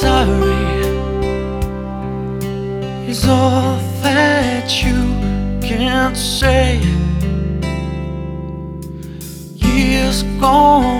sorry is all that you can say. Years gone.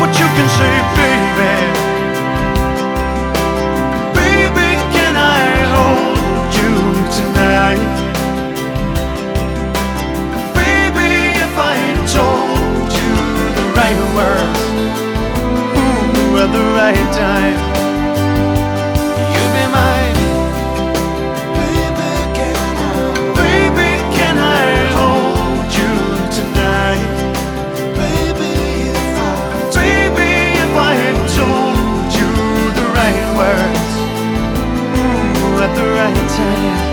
What you can say, baby. Time.